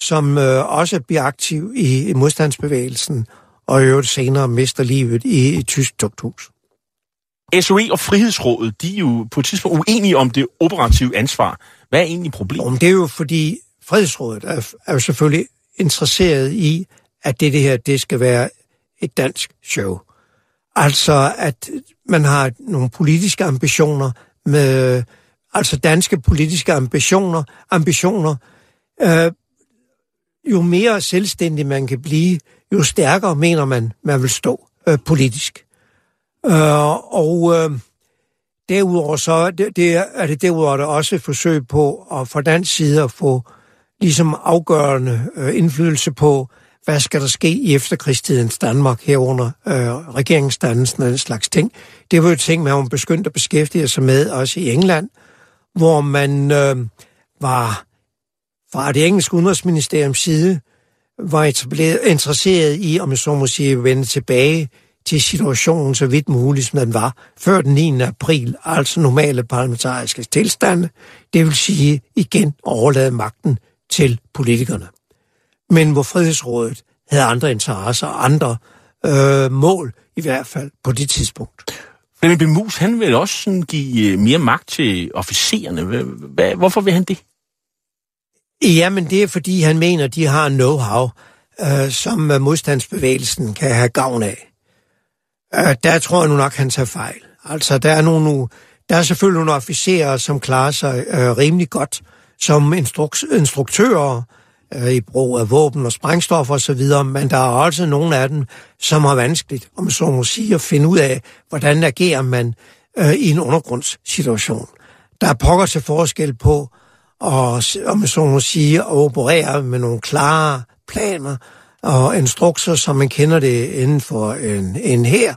som øh, også bliver aktiv i, i modstandsbevægelsen, og i øvrigt senere mister livet i et tysk tugthus. SOE og Frihedsrådet, de er jo på et tidspunkt uenige om det operative ansvar. Hvad er egentlig problemet? Om det er jo fordi Frihedsrådet er, er jo selvfølgelig interesseret i, at det, det her det skal være et dansk show. Altså, at man har nogle politiske ambitioner med, altså danske politiske ambitioner, ambitioner øh, jo mere selvstændig man kan blive, jo stærkere mener man, man vil stå øh, politisk. Øh, og øh, derudover så det, det er det derudover der også et forsøg på at fra dansk side at få ligesom afgørende øh, indflydelse på, hvad skal der ske i efterkrigstidens Danmark herunder øh, regeringsdannelsen og den slags ting. Det var jo ting, man var begyndt at beskæftige sig med også i England, hvor man øh, var fra det engelske udenrigsministeriums side var interesseret i, om jeg så må sige, vende tilbage til situationen så vidt muligt, som den var før den 9. april, altså normale parlamentariske tilstande, det vil sige igen overlade magten til politikerne. Men hvor Frihedsrådet havde andre interesser og andre øh, mål, i hvert fald på det tidspunkt. Men Bemus, han vil også sådan give øh, mere magt til officererne. Hvorfor vil han det? Jamen, det er fordi, han mener, de har know-how, øh, som øh, modstandsbevægelsen kan have gavn af. Øh, der tror jeg nu nok, han tager fejl. Altså, der er nogle, der er selvfølgelig nogle officerer, som klarer sig øh, rimelig godt som instruk- instruktører øh, i brug af våben og sprængstoffer osv., men der er også nogle af dem, som har vanskeligt, om så må sige, at finde ud af, hvordan agerer man øh, i en undergrundssituation. Der er pokker til forskel på, og, om så må sige, at operere med nogle klare planer og instrukser, som man kender det inden for en, en her,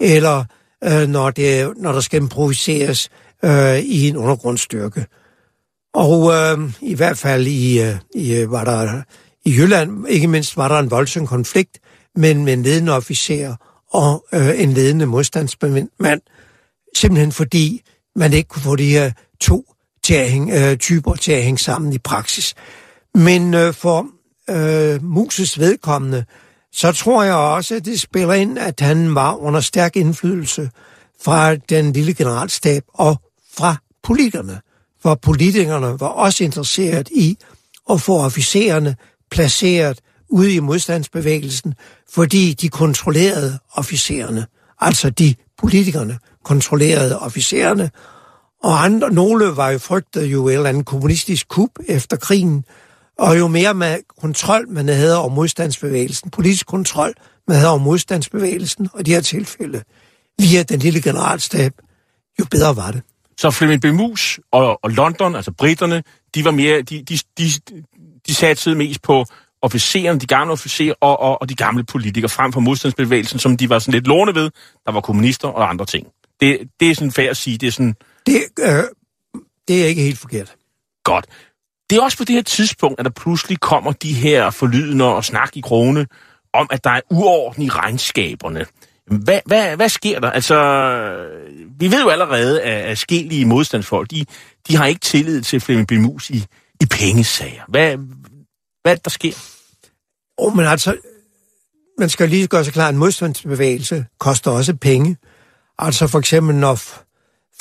eller øh, når, det, når der skal improviseres øh, i en undergrundsstyrke. Og øh, i hvert fald i, øh, i, øh, var der i Jylland, ikke mindst var der en voldsom konflikt mellem en ledende officer og øh, en ledende modstandsmand, simpelthen fordi man ikke kunne få de her to til at hænge, øh, typer til at hænge sammen i praksis. Men øh, for øh, Muses vedkommende, så tror jeg også, at det spiller ind, at han var under stærk indflydelse fra den lille generalstab og fra politikerne. For politikerne var også interesseret i at få officererne placeret ude i modstandsbevægelsen, fordi de kontrollerede officererne. Altså de politikerne kontrollerede officererne, og andre, nogle var jo frygtet jo et eller andet kommunistisk kup efter krigen, og jo mere med kontrol man havde over modstandsbevægelsen, politisk kontrol man havde over modstandsbevægelsen, og de her tilfælde via den lille generalstab, jo bedre var det. Så Flemming Bemus og, og London, altså britterne, de var mere, de, de, de, de satte mest på officererne, de gamle officerer og, og, og de gamle politikere, frem for modstandsbevægelsen, som de var sådan lidt låne ved. Der var kommunister og andre ting. Det, det er sådan fair at sige, det er sådan... Det, øh, det er ikke helt forkert. Godt. Det er også på det her tidspunkt, at der pludselig kommer de her forlydende og snak i krone om, at der er uorden i regnskaberne. Hvad, hvad, hvad sker der? Altså, vi ved jo allerede, at, skelige modstandsfolk, de, de har ikke tillid til Flemming Bemus i, i pengesager. Hvad, hvad der sker? Oh, men altså, man skal lige gøre sig klar, at en modstandsbevægelse koster også penge. Altså for eksempel, når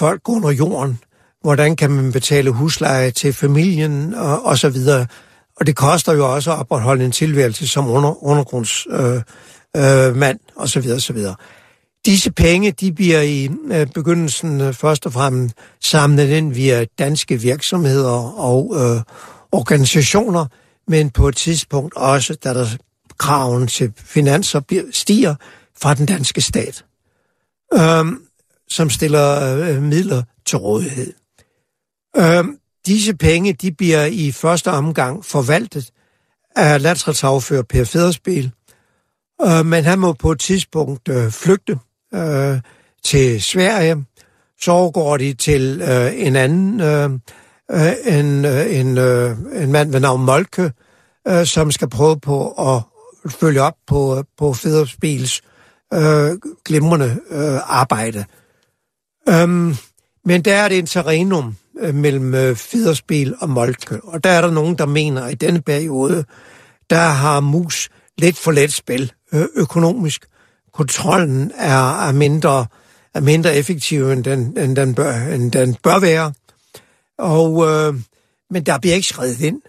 folk under jorden, hvordan kan man betale husleje til familien og, og så videre. Og det koster jo også at opretholde en tilværelse som under, undergrundsmand øh, øh, mand, og så videre, og så videre. Disse penge, de bliver i øh, begyndelsen øh, først og fremmest samlet ind via danske virksomheder og øh, organisationer, men på et tidspunkt også, da der kraven til finanser stiger fra den danske stat, øh, som stiller øh, midler til rådighed. Øh, disse penge, de bliver i første omgang forvaltet af landsretsafører Per Federspil, øh, men han må på et tidspunkt øh, flygte øh, til Sverige. Så går de til øh, en anden, øh, øh en, øh, en, øh, en mand ved navn Molke, øh, som skal prøve på at følge op på, øh, på Federspils øh, glimrende øh, arbejde. Øhm, men der er det en terrenum øh, mellem øh, Federspil og Moltke, og der er der nogen, der mener, at i denne periode, der har Mus lidt for let spil øh, økonomisk. Kontrollen er, er, mindre, er mindre effektiv, end den, end den, bør, end den bør være. Og, øh, men der bliver ikke skrevet ind.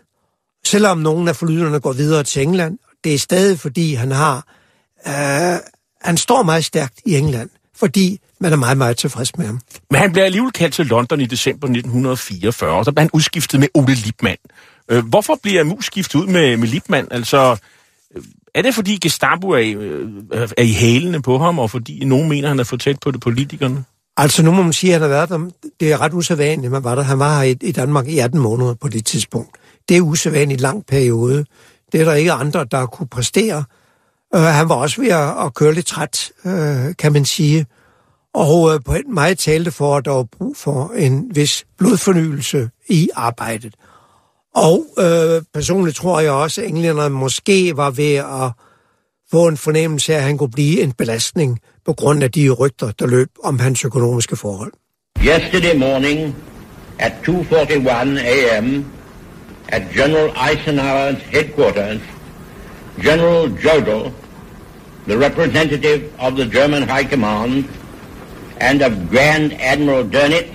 Selvom nogle af forlyderne går videre til England, det er stadig fordi, han har... Øh, han står meget stærkt i England, fordi man er meget, meget tilfreds med ham. Men han bliver alligevel kaldt til London i december 1944, og så bliver han udskiftet med Ole Lipman. Øh, hvorfor bliver Mus skiftet ud med, med Lipman? Altså, øh, er det fordi Gestapo er, øh, er i hælene på ham, og fordi nogen mener, han er for tæt på det politikerne? Altså nu må man sige, at han har været der. Det er ret usædvanligt, man var der. Han var her i, i Danmark i 18 måneder på det tidspunkt. Det er usædvanligt lang periode. Det er der ikke andre, der kunne præstere. Uh, han var også ved at, at køre lidt træt, uh, kan man sige. Og øh, på en meget talte for, at der var brug for en vis blodfornyelse i arbejdet. Og øh, personligt tror jeg også, at englænderne måske var ved at få en fornemmelse af, at han kunne blive en belastning på grund af de rygter, der løb om hans økonomiske forhold. Yesterday morning at 2.41 a.m. at General Eisenhower's headquarters, General Jodl, the representative of the German High Command, and of Grand Admiral Dönitz,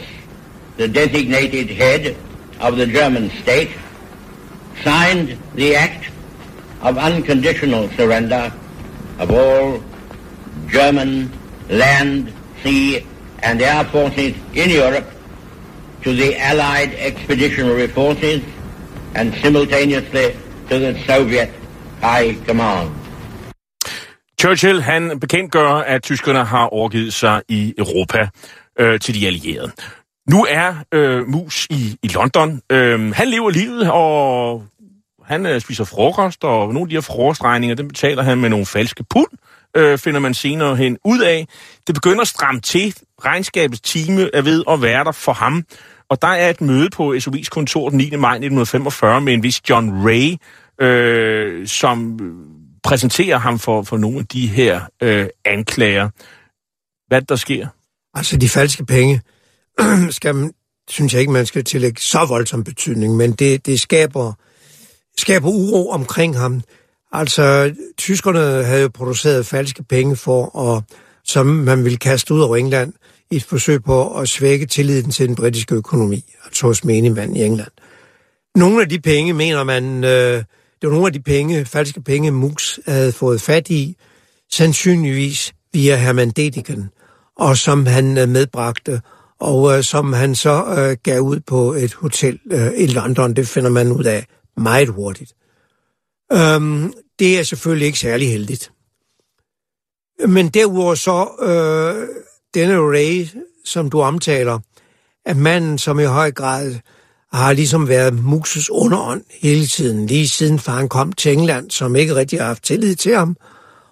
the designated head of the German state, signed the act of unconditional surrender of all German land, sea, and air forces in Europe to the Allied expeditionary forces and simultaneously to the Soviet High Command. Churchill han bekendtgør, at tyskerne har overgivet sig i Europa øh, til de allierede. Nu er øh, Mus i, i London. Øh, han lever livet, og han øh, spiser frokost, og nogle af de her frokostregninger, dem betaler han med nogle falske pund, øh, finder man senere hen ud af. Det begynder at stramme til. Regnskabets time er ved at være der for ham. Og der er et møde på SOV's kontor den 9. maj 1945 med en vis John Ray, øh, som præsenterer ham for, for nogle af de her øh, anklager. Hvad der sker? Altså, de falske penge skal man, synes jeg ikke, man skal tillægge så voldsom betydning, men det, det skaber, skaber uro omkring ham. Altså, tyskerne havde jo produceret falske penge for, at, som man ville kaste ud over England, i et forsøg på at svække tilliden til den britiske økonomi, altså hos menigmand i England. Nogle af de penge, mener man, øh, det var nogle af de penge, falske penge, Mus havde fået fat i, sandsynligvis via Herman Dediken, og som han øh, medbragte, og øh, som han så øh, gav ud på et hotel øh, i London. Det finder man ud af meget hurtigt. Øhm, det er selvfølgelig ikke særlig heldigt. Men derudover så, øh, denne Ray, som du omtaler, er manden, som i høj grad har ligesom været Muses underånd hele tiden, lige siden faren kom til England, som ikke rigtig har haft tillid til ham,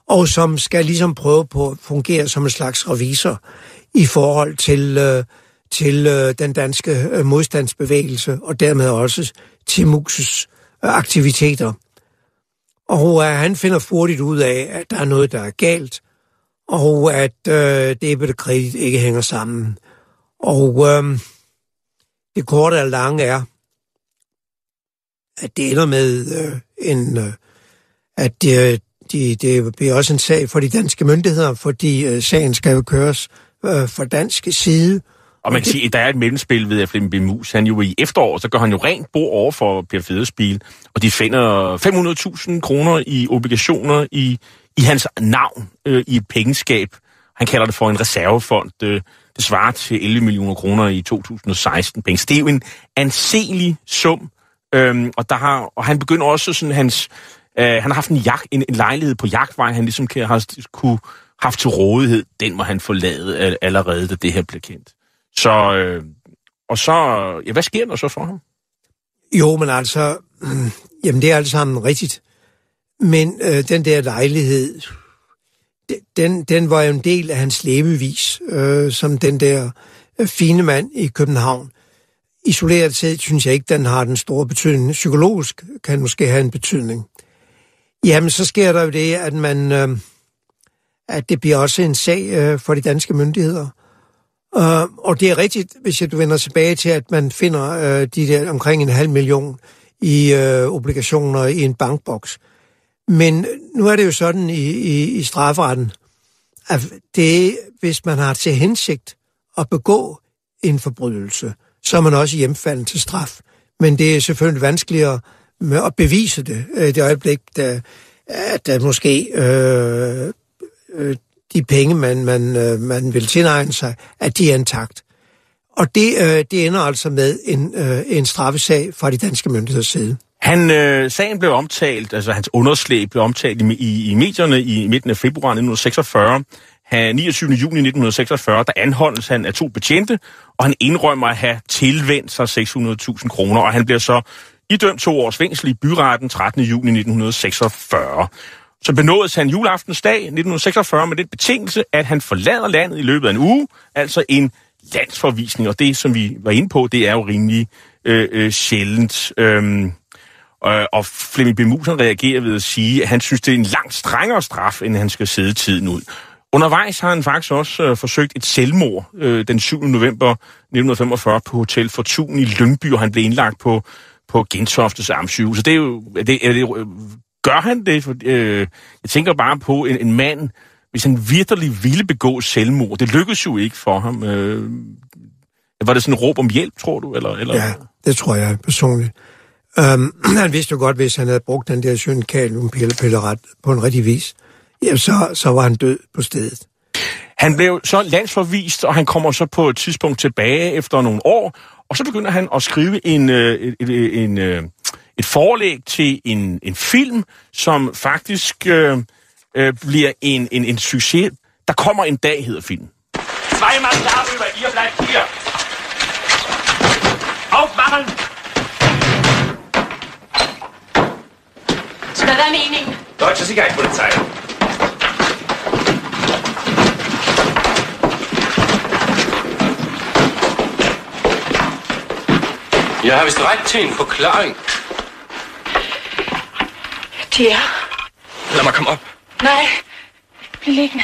og som skal ligesom prøve på at fungere som en slags revisor i forhold til, øh, til øh, den danske øh, modstandsbevægelse, og dermed også til Muses øh, aktiviteter. Og øh, han finder hurtigt ud af, at der er noget, der er galt, og at øh, debet og kredit ikke hænger sammen. Og øh, det korte og lange er, at det ender med øh, en, øh, at det, de, det bliver også en sag for de danske myndigheder, fordi øh, sagen skal jo køres øh, fra dansk side. Og man kan sige, at der er et mellemspil ved, at Flemming B. Mus, han jo i efteråret, så går han jo rent bord over for Per Fedespil, og de finder 500.000 kroner i obligationer i, i hans navn øh, i et pengeskab. Han kalder det for en reservefond. Øh, det svarer til 11 millioner kroner i 2016 penge. Så det er jo en anselig sum, øhm, og, der har, og han begynder også sådan hans... Øh, han har haft en, jagt, en, en lejlighed på jagtvej, han ligesom kan, har kunne haft til rådighed. Den må han forlade allerede, da det her blev kendt. Så, øh, og så, ja, hvad sker der så for ham? Jo, men altså, jamen det er alt sammen rigtigt. Men øh, den der lejlighed, den, den var jo en del af hans levevis, øh, som den der øh, fine mand i København. Isoleret set synes jeg ikke, den har den store betydning. Psykologisk kan måske have en betydning. Jamen, så sker der jo det, at man, øh, at det bliver også en sag øh, for de danske myndigheder. Øh, og det er rigtigt, hvis jeg, du vender tilbage til, at man finder øh, de der omkring en halv million i øh, obligationer i en bankboks. Men nu er det jo sådan i, i, i strafferetten, at det, hvis man har til hensigt at begå en forbrydelse, så er man også hjemfalden til straf. Men det er selvfølgelig vanskeligere med at bevise det, øh, det øjeblik, der, at der måske øh, øh, de penge, man, man, øh, man vil tilegne sig, at de er intakt. Og det, øh, det ender altså med en, øh, en straffesag fra de danske myndigheders side. Han, øh, sagen blev omtalt, altså hans underslæb blev omtalt i, i, i medierne i midten af februar 1946. Han, 29. juni 1946, der anholdes han af to betjente, og han indrømmer at have tilvendt sig 600.000 kroner, og han bliver så idømt to års fængsel i byretten 13. juni 1946. Så benådes han juleaftensdag 1946 med den betingelse, at han forlader landet i løbet af en uge, altså en landsforvisning, og det, som vi var inde på, det er jo rimelig øh, øh, sjældent. Øh, Øh, og Flemming Bemus reagerer ved at sige, at han synes, det er en langt strengere straf, end han skal sidde tiden ud. Undervejs har han faktisk også øh, forsøgt et selvmord øh, den 7. november 1945 på Hotel Fortun i Lyngby, og han blev indlagt på, på Gentoftes Amtssygehus. Så det er jo... Er det, er det, øh, gør han det? For, øh, jeg tænker bare på en, en mand, hvis han virkelig ville begå selvmord. Det lykkedes jo ikke for ham. Øh, var det sådan en råb om hjælp, tror du? Eller, eller? Ja, det tror jeg personligt. Um, han vidste jo godt, hvis han havde brugt den der synkaliumpilleret på en rigtig vis, ja, så, så var han død på stedet. Han blev så landsforvist, og han kommer så på et tidspunkt tilbage efter nogle år, og så begynder han at skrive en, øh, et, et, en, øh, et forlæg til en, en film, som faktisk øh, øh, bliver en, en, en succes. Der kommer en dag, hedder filmen. Zweimal darüber, ihr bleibt hier. Aufmachen! Hvad er meningen? Deutsche Sicherheitspolizei. Jeg har vist ret til en forklaring. Tia. Lad mig komme op. Nej. Bliv liggende.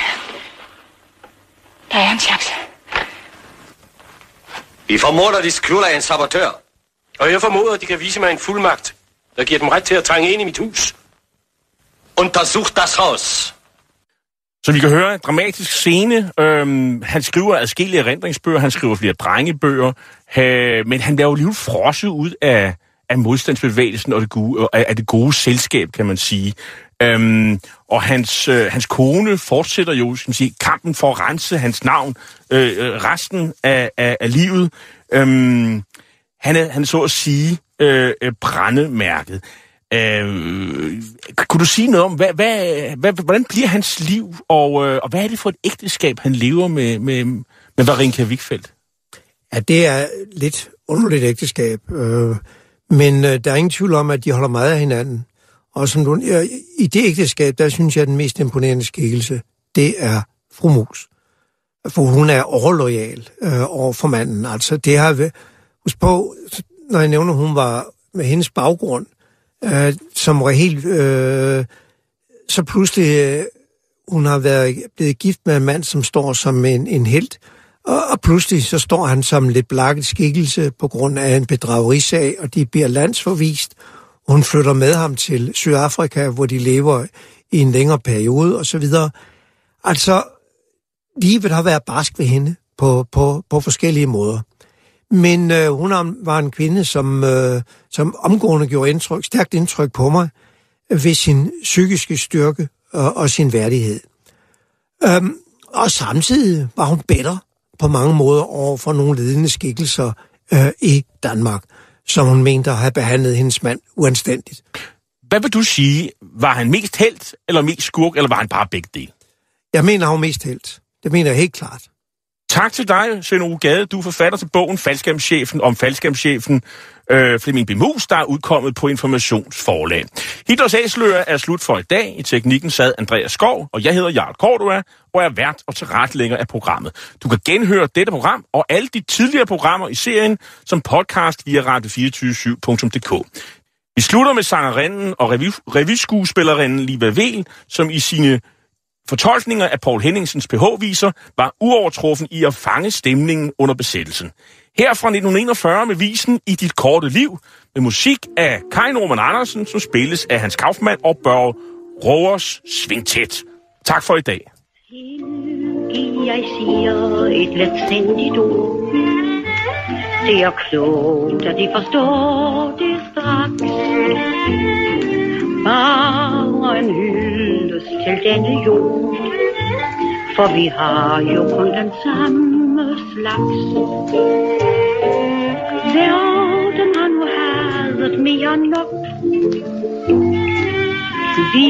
Der er en chance. Vi formoder, de skjuler en sabotør. Og jeg formoder, de kan vise mig en fuldmagt, der giver dem ret til at trænge ind i mit hus. Untersuch das Haus. Så vi kan høre en dramatisk scene. Øhm, han skriver adskillige erindringsbøger, han skriver flere drengebøger, øh, men han laver jo lige frosset ud af, af modstandsbevægelsen og det gode, af, af det gode selskab, kan man sige. Øhm, og hans, øh, hans kone fortsætter jo skal man sige, kampen for at rense hans navn øh, øh, resten af, af, af livet. Øhm, han, er, han er så at sige øh, øh brændemærket. Øh, kunne du sige noget om, hvad, hvad, hvad, hvordan bliver hans liv, og, øh, og hvad er det for et ægteskab, han lever med, med, med Varinka Wigfeldt? Ja, det er lidt underligt ægteskab, øh, men øh, der er ingen tvivl om, at de holder meget af hinanden. Og som du, ja, i det ægteskab, der synes jeg, at den mest imponerende skikkelse, det er fru Mus. For hun er overlojal øh, over for manden. Altså, det har Husk på, når jeg nævner, hun var med hendes baggrund, øh, øh, som var helt... Øh, så pludselig, øh, hun har været blevet gift med en mand, som står som en, en held, og, og pludselig så står han som lidt blakket skikkelse på grund af en bedragerisag, og de bliver landsforvist. Hun flytter med ham til Sydafrika, hvor de lever i en længere periode og så videre. Altså, livet har været barsk ved hende på, på, på forskellige måder. Men øh, hun var en kvinde, som, øh, som omgående gjorde indtryk, stærkt indtryk på mig ved sin psykiske styrke og, og sin værdighed. Øhm, og samtidig var hun bedre på mange måder over for nogle ledende skikkelser øh, i Danmark, som hun mente at have behandlet hendes mand uanstændigt. Hvad vil du sige? Var han mest held, eller mest skurk, eller var han bare begge dele? Jeg mener, han var mest held. Det mener jeg helt klart. Tak til dig, Søren Gade. Du er forfatter til bogen Falskamchefen om falskamchefen øh, Flemming Bimus, der er udkommet på Informationsforlag. Hitlers Æsløer er slut for i dag. I teknikken sad Andreas Skov, og jeg hedder Jarl Cordua, og er vært og tilrettelægger af programmet. Du kan genhøre dette program og alle de tidligere programmer i serien som podcast via radio247.dk. Vi slutter med sangerinden og revy- revyskuespillerinden Liva Vel, som i sine Fortolkninger af Paul Henningsens pH-viser var uovertruffen i at fange stemningen under besættelsen. Her fra 1941 med visen I dit korte liv, med musik af Kai Norman Andersen, som spilles af Hans Kaufmann og Børge Rovers Svingtæt. Tak for i dag. Jeg siger et letsindigt ord. Det er klogt, at de forstår det straks. Bare en os til denne jord. For vi har jo kun den samme slags. Verden har nu hadet mere nok. Vi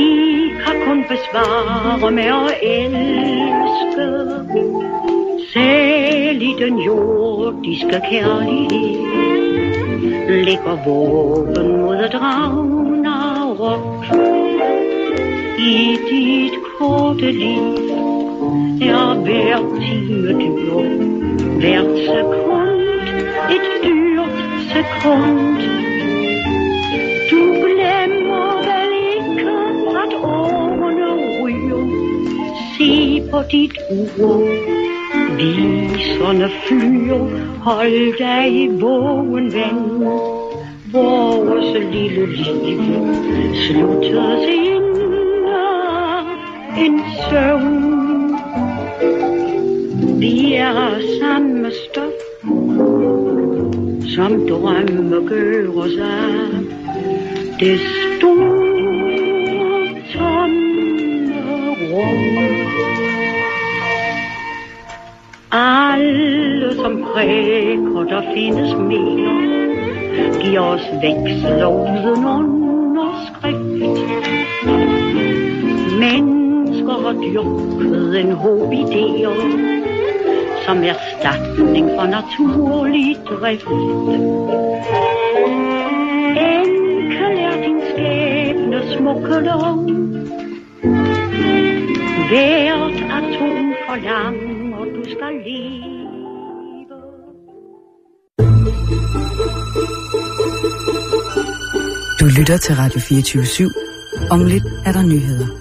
kan kun besvare med at elske Selv i den jordiske kærlighed. Ligger våben mod drag rock. I dit korte liv. Er hver time dyr Hvert sekund et dyrt sekund. Du glemmer vel ikke at årene ryger. Se på dit ur. Viserne flyr. Hold dig vågen ven. Vores lille liv sluttes ind en søvn. Vi er samme stof, som drømme gør os af. Det store tomme rum. Alle som prækker, der findes mere. giver os veksel og Mennesker har en håb idéer, som erstatning for naturlig drift. Enkel er din skæbne smukke lov, Hvert atom forlanger, du skal leve. Du lytter til Radio 24 /7. Om lidt er der nyheder.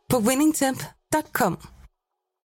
på winningtemp.com.